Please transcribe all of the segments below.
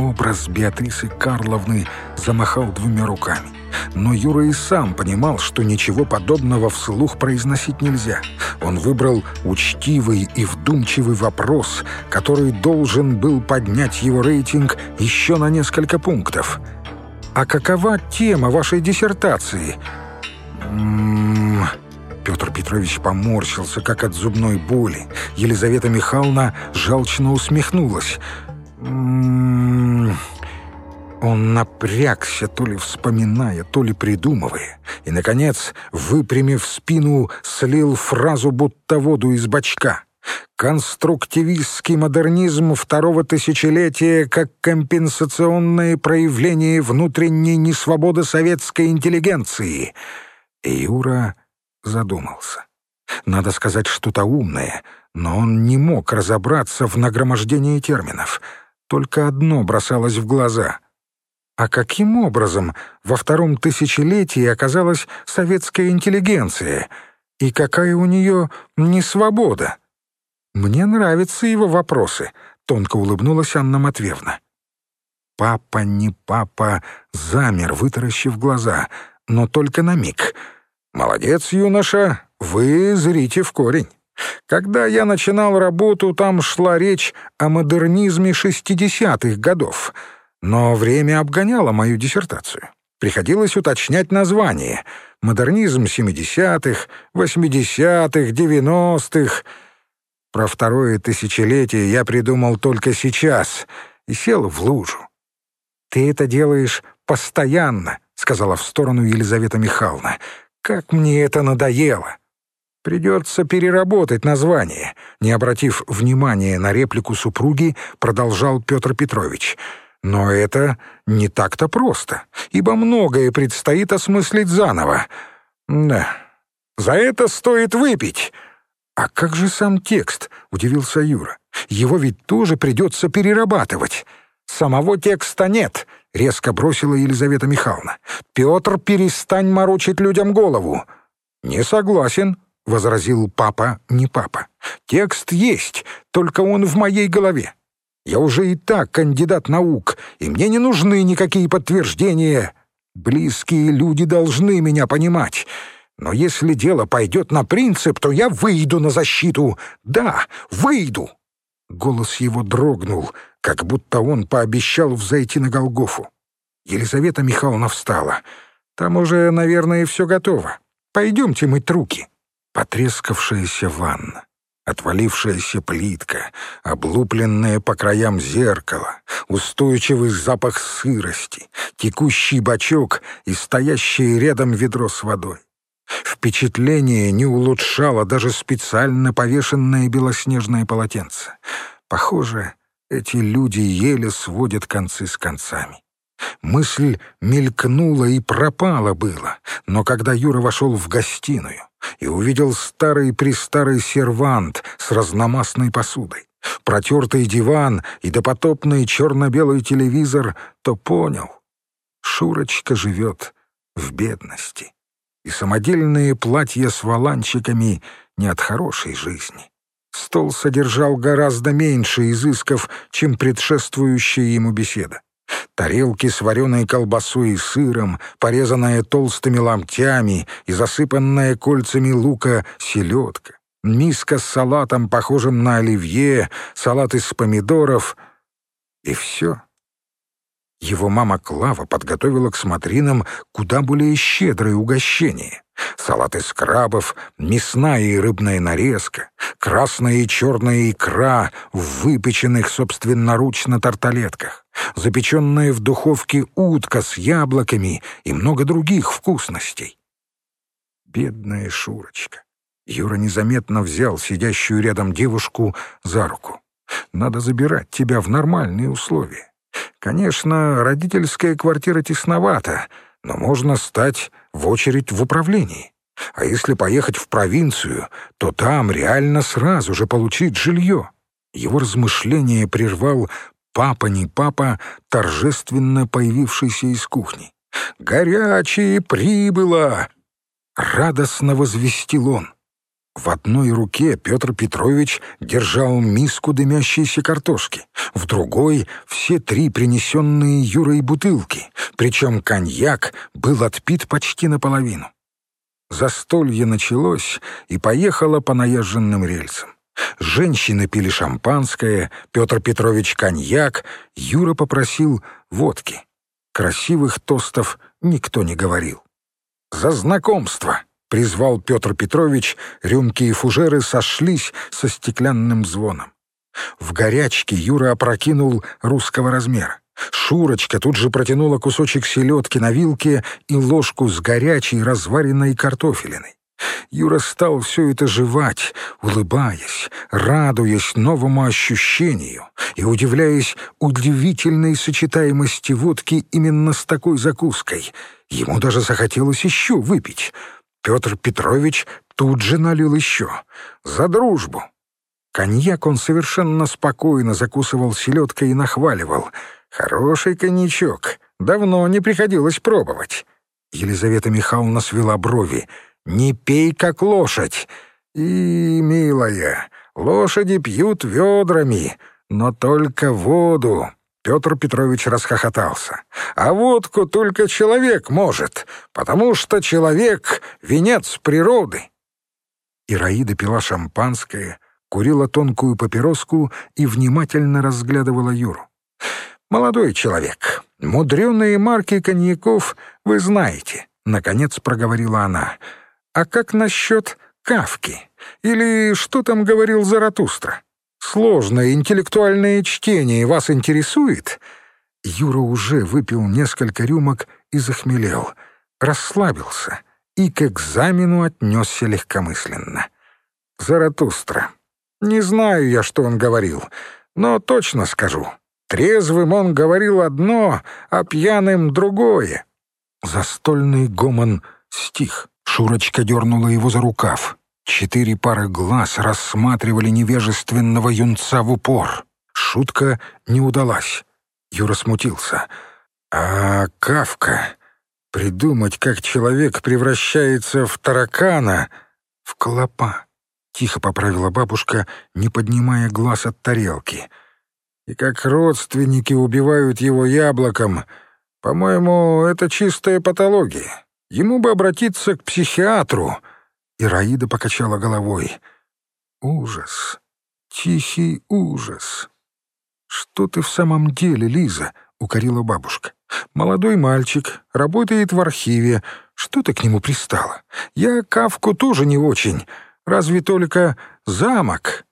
образ Беатрисы Карловны замахал двумя руками. Но Юра и сам понимал, что ничего подобного вслух произносить нельзя. Он выбрал учтивый и вдумчивый вопрос, который должен был поднять его рейтинг еще на несколько пунктов. «А какова тема вашей диссертации?» «М Петр Петрович поморщился, как от зубной боли. Елизавета Михайловна жалчно усмехнулась. «М -м -м он напрягся, то ли вспоминая, то ли придумывая, и, наконец, выпрямив спину, слил фразу, будто воду из бачка. Конструктивистский модернизм второго тысячелетия как компенсационное проявление внутренней несвободы советской интеллигенции. И Юра задумался. Надо сказать что-то умное, но он не мог разобраться в нагромождении терминов. Только одно бросалось в глаза — а каким образом во втором тысячелетии оказалась советская интеллигенция? И какая у нее несвобода? Мне нравятся его вопросы, тонко улыбнулась Анна Матвеевна. Папа, не папа, замер, вытаращив глаза, но только на миг. «Молодец, юноша, вы зрите в корень. Когда я начинал работу, там шла речь о модернизме шестидесятых годов». Но время обгоняло мою диссертацию. Приходилось уточнять название. Модернизм 70-х, 80-х, 90-х. Про второе тысячелетие я придумал только сейчас и сел в лужу. «Ты это делаешь постоянно», — сказала в сторону Елизавета Михайловна. «Как мне это надоело!» «Придется переработать название», — не обратив внимания на реплику супруги, продолжал Петр Петрович — но это не так-то просто, ибо многое предстоит осмыслить заново. Да, за это стоит выпить. А как же сам текст, удивился Юра. Его ведь тоже придется перерабатывать. Самого текста нет, резко бросила Елизавета Михайловна. Петр, перестань морочить людям голову. Не согласен, — возразил папа, не папа. «Текст есть, только он в моей голове. Я уже и так кандидат наук, и мне не нужны никакие подтверждения. Близкие люди должны меня понимать. Но если дело пойдет на принцип, то я выйду на защиту. Да, выйду!» Голос его дрогнул, как будто он пообещал взойти на Голгофу. Елизавета Михайловна встала. «Там уже, наверное, все готово. Пойдемте мыть руки». Потрескавшаяся ванна отвалившаяся плитка, облупленное по краям зеркало, устойчивый запах сырости, текущий бачок и стоящее рядом ведро с водой. Впечатление не улучшало даже специально повешенное белоснежное полотенце. Похоже, эти люди еле сводят концы с концами. Мысль мелькнула и пропала было, но когда Юра вошел в гостиную и увидел старый-престарый сервант с разномастной посудой, протертый диван и допотопный черно-белый телевизор, то понял — Шурочка живет в бедности, и самодельные платья с валанчиками не от хорошей жизни. Стол содержал гораздо меньше изысков, чем предшествующая ему беседа тарелки с вареной колбасой и сыром, порезанная толстыми ломтями и засыпанная кольцами лука селедка, миска с салатом, похожим на оливье, салат из помидоров и все. Его мама Клава подготовила к смотринам куда более щедрое угощение. Салат из крабов, мясная и рыбная нарезка, красная и черная икра в выпеченных собственноручно тарталетках, запеченная в духовке утка с яблоками и много других вкусностей. Бедная Шурочка. Юра незаметно взял сидящую рядом девушку за руку. «Надо забирать тебя в нормальные условия. Конечно, родительская квартира тесновата, но можно стать в очередь в управлении. А если поехать в провинцию, то там реально сразу же получить жилье. Его размышление прервал папа не папа, торжественно появившийся из кухни. «Горячее прибыло!» — радостно возвестил он. В одной руке Петр Петрович держал миску дымящейся картошки, в другой — все три принесенные Юрой бутылки, причем коньяк был отпит почти наполовину. Застолье началось и поехало по наезженным рельсам. Женщины пили шампанское, Петр Петрович коньяк, Юра попросил водки. Красивых тостов никто не говорил. «За знакомство!» — призвал Петр Петрович, рюмки и фужеры сошлись со стеклянным звоном. В горячке Юра опрокинул русского размера. Шурочка тут же протянула кусочек селедки на вилке и ложку с горячей разваренной картофелиной. Юра стал все это жевать, улыбаясь, радуясь новому ощущению и удивляясь удивительной сочетаемости водки именно с такой закуской. Ему даже захотелось еще выпить. Петр Петрович тут же налил еще. За дружбу. Коньяк он совершенно спокойно закусывал селедкой и нахваливал. «Хороший коньячок. Давно не приходилось пробовать». Елизавета Михайловна свела брови — не пей, как лошадь. И, милая, лошади пьют ведрами, но только воду. Петр Петрович расхохотался. «А водку только человек может, потому что человек — венец природы». Ираида пила шампанское, курила тонкую папироску и внимательно разглядывала Юру. «Молодой человек, мудреные марки коньяков вы знаете», — наконец проговорила она. А как насчет Кавки? Или что там говорил Заратустра? Сложное интеллектуальное чтение вас интересует?» Юра уже выпил несколько рюмок и захмелел, расслабился и к экзамену отнесся легкомысленно. «Заратустра. Не знаю я, что он говорил, но точно скажу. Трезвым он говорил одно, а пьяным — другое». Застольный гомон стих. Шурочка дернула его за рукав. Четыре пары глаз рассматривали невежественного юнца в упор. Шутка не удалась. Юра смутился. «А Кавка? Придумать, как человек превращается в таракана, в клопа?» Тихо поправила бабушка, не поднимая глаз от тарелки. «И как родственники убивают его яблоком. По-моему, это чистая патология. Ему бы обратиться к психиатру. Ираида покачала головой. Ужас. Тихий ужас. Что ты в самом деле, Лиза? Укорила бабушка. Молодой мальчик, работает в архиве. Что ты к нему пристала? Я Кавку тоже не очень. Разве только замок?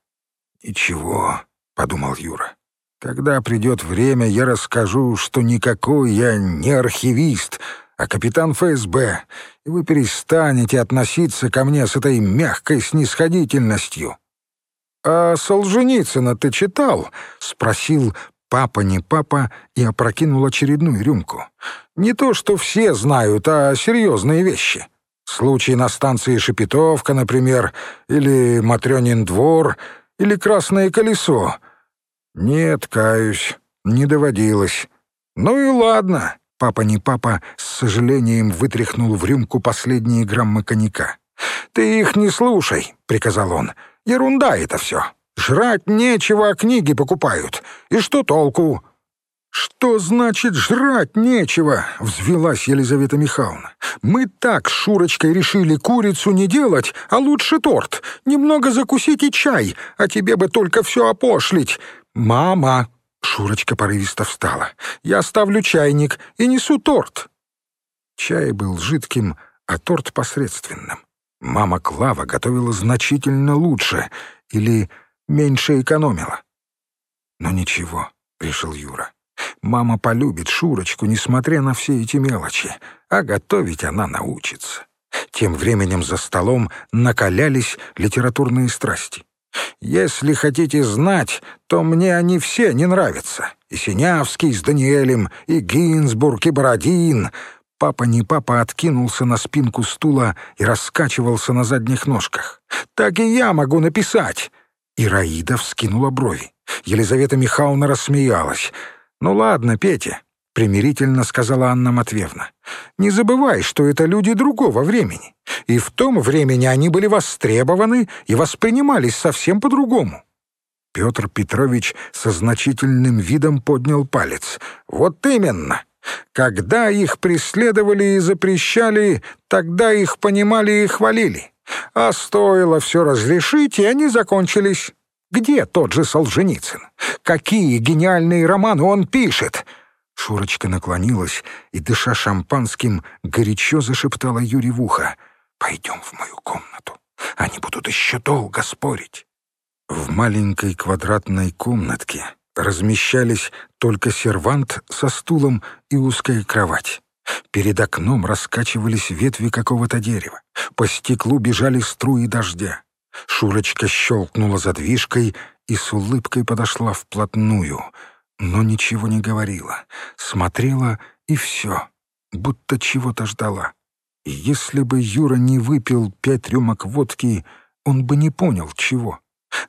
Ничего, подумал Юра. Когда придет время, я расскажу, что никакой я не архивист, а капитан ФСБ, и вы перестанете относиться ко мне с этой мягкой снисходительностью». «А Солженицына ты читал?» — спросил папа не папа и опрокинул очередную рюмку. «Не то, что все знают, а серьезные вещи. Случай на станции Шепетовка, например, или Матрёнин двор, или Красное колесо. Нет, каюсь, не доводилось. Ну и ладно, Папа не папа с сожалением вытряхнул в рюмку последние граммы коньяка. «Ты их не слушай», — приказал он. «Ерунда это все. Жрать нечего, а книги покупают. И что толку?» «Что значит жрать нечего?» — взвелась Елизавета Михайловна. «Мы так с Шурочкой решили курицу не делать, а лучше торт. Немного закусить и чай, а тебе бы только все опошлить. Мама!» Шурочка порывисто встала. «Я ставлю чайник и несу торт». Чай был жидким, а торт посредственным. Мама Клава готовила значительно лучше или меньше экономила. «Но ничего», — решил Юра. «Мама полюбит Шурочку, несмотря на все эти мелочи, а готовить она научится». Тем временем за столом накалялись литературные страсти. Если хотите знать, то мне они все не нравятся. И Синявский с Даниэлем, и Гинзбург, и Бородин. Папа не папа откинулся на спинку стула и раскачивался на задних ножках. «Так и я могу написать!» И Раида вскинула брови. Елизавета Михайловна рассмеялась. «Ну ладно, Петя, примирительно сказала Анна Матвеевна. «Не забывай, что это люди другого времени. И в том времени они были востребованы и воспринимались совсем по-другому». Петр Петрович со значительным видом поднял палец. «Вот именно! Когда их преследовали и запрещали, тогда их понимали и хвалили. А стоило все разрешить, и они закончились. Где тот же Солженицын? Какие гениальные романы он пишет?» Шурочка наклонилась и, дыша шампанским, горячо зашептала Юре в ухо. «Пойдем в мою комнату. Они будут еще долго спорить». В маленькой квадратной комнатке размещались только сервант со стулом и узкая кровать. Перед окном раскачивались ветви какого-то дерева. По стеклу бежали струи дождя. Шурочка щелкнула задвижкой и с улыбкой подошла вплотную, но ничего не говорила. Смотрела и все, будто чего-то ждала. Если бы Юра не выпил пять рюмок водки, он бы не понял, чего.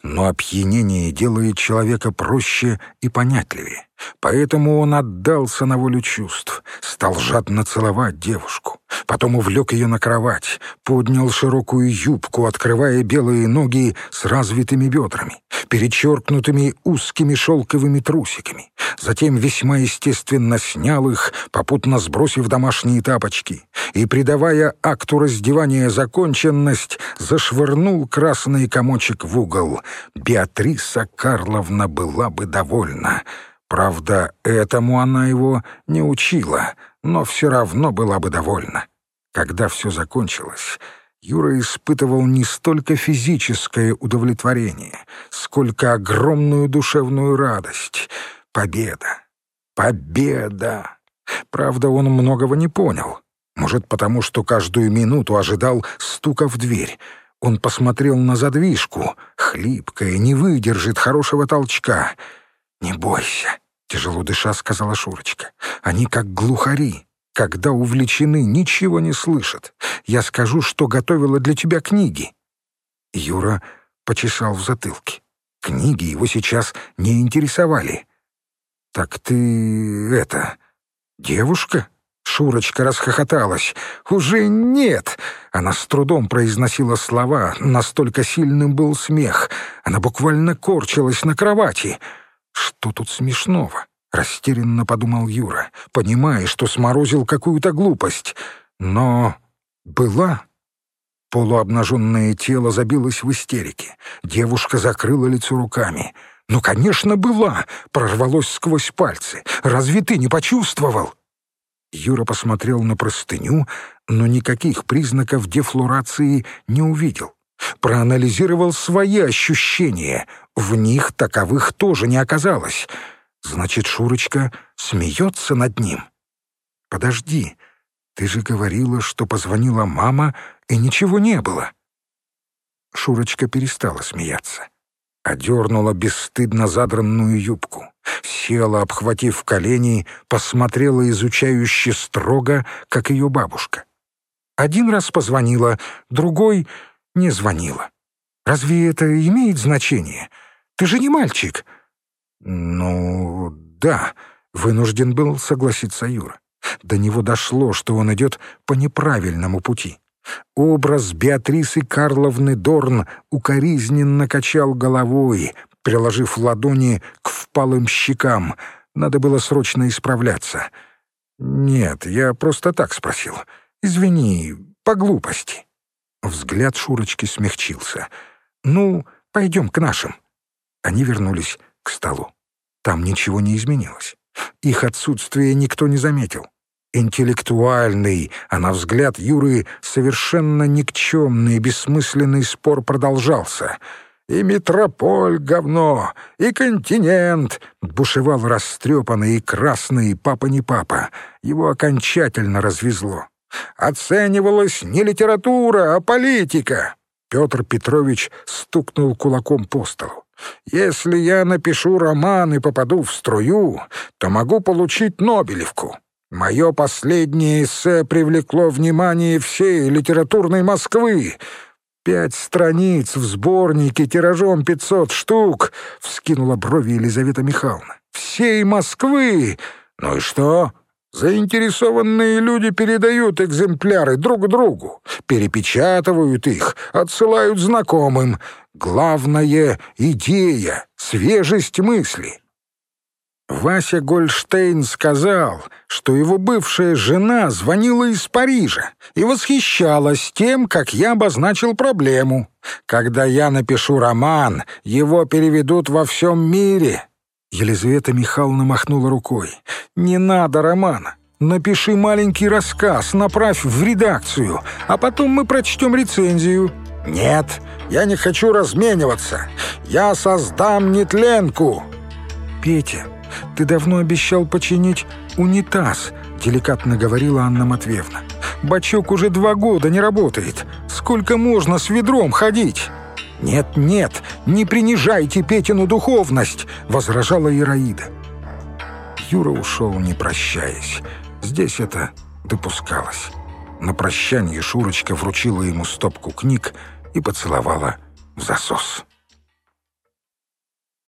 Но опьянение делает человека проще и понятливее. Поэтому он отдался на волю чувств, стал жадно целовать девушку. Потом увлек ее на кровать, поднял широкую юбку, открывая белые ноги с развитыми бедрами, перечеркнутыми узкими шелковыми трусиками. Затем весьма естественно снял их, попутно сбросив домашние тапочки, и, придавая акту раздевания законченность, зашвырнул красный комочек в угол. Беатриса Карловна была бы довольна. Правда, этому она его не учила, но все равно была бы довольна. Когда все закончилось, Юра испытывал не столько физическое удовлетворение, сколько огромную душевную радость. Победа! Победа! Правда, он многого не понял. Может, потому что каждую минуту ожидал стука в дверь. Он посмотрел на задвижку. Хлипкая, не выдержит хорошего толчка. «Не бойся», — тяжело дыша сказала Шурочка. «Они как глухари. Когда увлечены, ничего не слышат. Я скажу, что готовила для тебя книги». Юра почесал в затылке. Книги его сейчас не интересовали. «Так ты... это... девушка?» Шурочка расхохоталась. «Уже нет!» Она с трудом произносила слова, настолько сильным был смех. Она буквально корчилась на кровати. «Что тут смешного?» — растерянно подумал Юра, понимая, что сморозил какую-то глупость. Но была. Полуобнаженное тело забилось в истерике. Девушка закрыла лицо руками. «Ну, конечно, была!» — прорвалось сквозь пальцы. «Разве ты не почувствовал?» Юра посмотрел на простыню, но никаких признаков дефлорации не увидел. Проанализировал свои ощущения. В них таковых тоже не оказалось. Значит, Шурочка смеется над ним. «Подожди, ты же говорила, что позвонила мама, и ничего не было». Шурочка перестала смеяться. Одернула бесстыдно задранную юбку села, обхватив колени, посмотрела изучающе строго, как ее бабушка. Один раз позвонила, другой не звонила. Разве это имеет значение? Ты же не мальчик. Ну, да, вынужден был согласиться Юра. До него дошло, что он идет по неправильному пути. Образ Беатрисы Карловны Дорн укоризненно качал головой, приложив ладони к впалым щекам. Надо было срочно исправляться. «Нет, я просто так спросил. Извини, по глупости». Взгляд Шурочки смягчился. «Ну, пойдем к нашим». Они вернулись к столу. Там ничего не изменилось. Их отсутствие никто не заметил. Интеллектуальный, а на взгляд Юры совершенно никчемный, бессмысленный спор продолжался — и метрополь говно, и континент!» Бушевал растрепанный и красный папа не папа. Его окончательно развезло. «Оценивалась не литература, а политика!» Петр Петрович стукнул кулаком по столу. «Если я напишу роман и попаду в струю, то могу получить Нобелевку. Мое последнее эссе привлекло внимание всей литературной Москвы. «Пять страниц в сборнике тиражом пятьсот штук!» — вскинула брови Елизавета Михайловна. «Всей Москвы! Ну и что? Заинтересованные люди передают экземпляры друг другу, перепечатывают их, отсылают знакомым. Главное — идея, свежесть мысли. Вася Гольштейн сказал, что его бывшая жена звонила из Парижа и восхищалась тем, как я обозначил проблему. Когда я напишу роман, его переведут во всем мире. Елизавета Михайловна махнула рукой. «Не надо романа. Напиши маленький рассказ, направь в редакцию, а потом мы прочтем рецензию». «Нет, я не хочу размениваться. Я создам нетленку». «Петя, ты давно обещал починить унитаз», — деликатно говорила Анна Матвеевна. «Бачок уже два года не работает. Сколько можно с ведром ходить?» «Нет-нет, не принижайте Петину духовность!» — возражала Ираида. Юра ушел, не прощаясь. Здесь это допускалось. На прощание Шурочка вручила ему стопку книг и поцеловала в засос.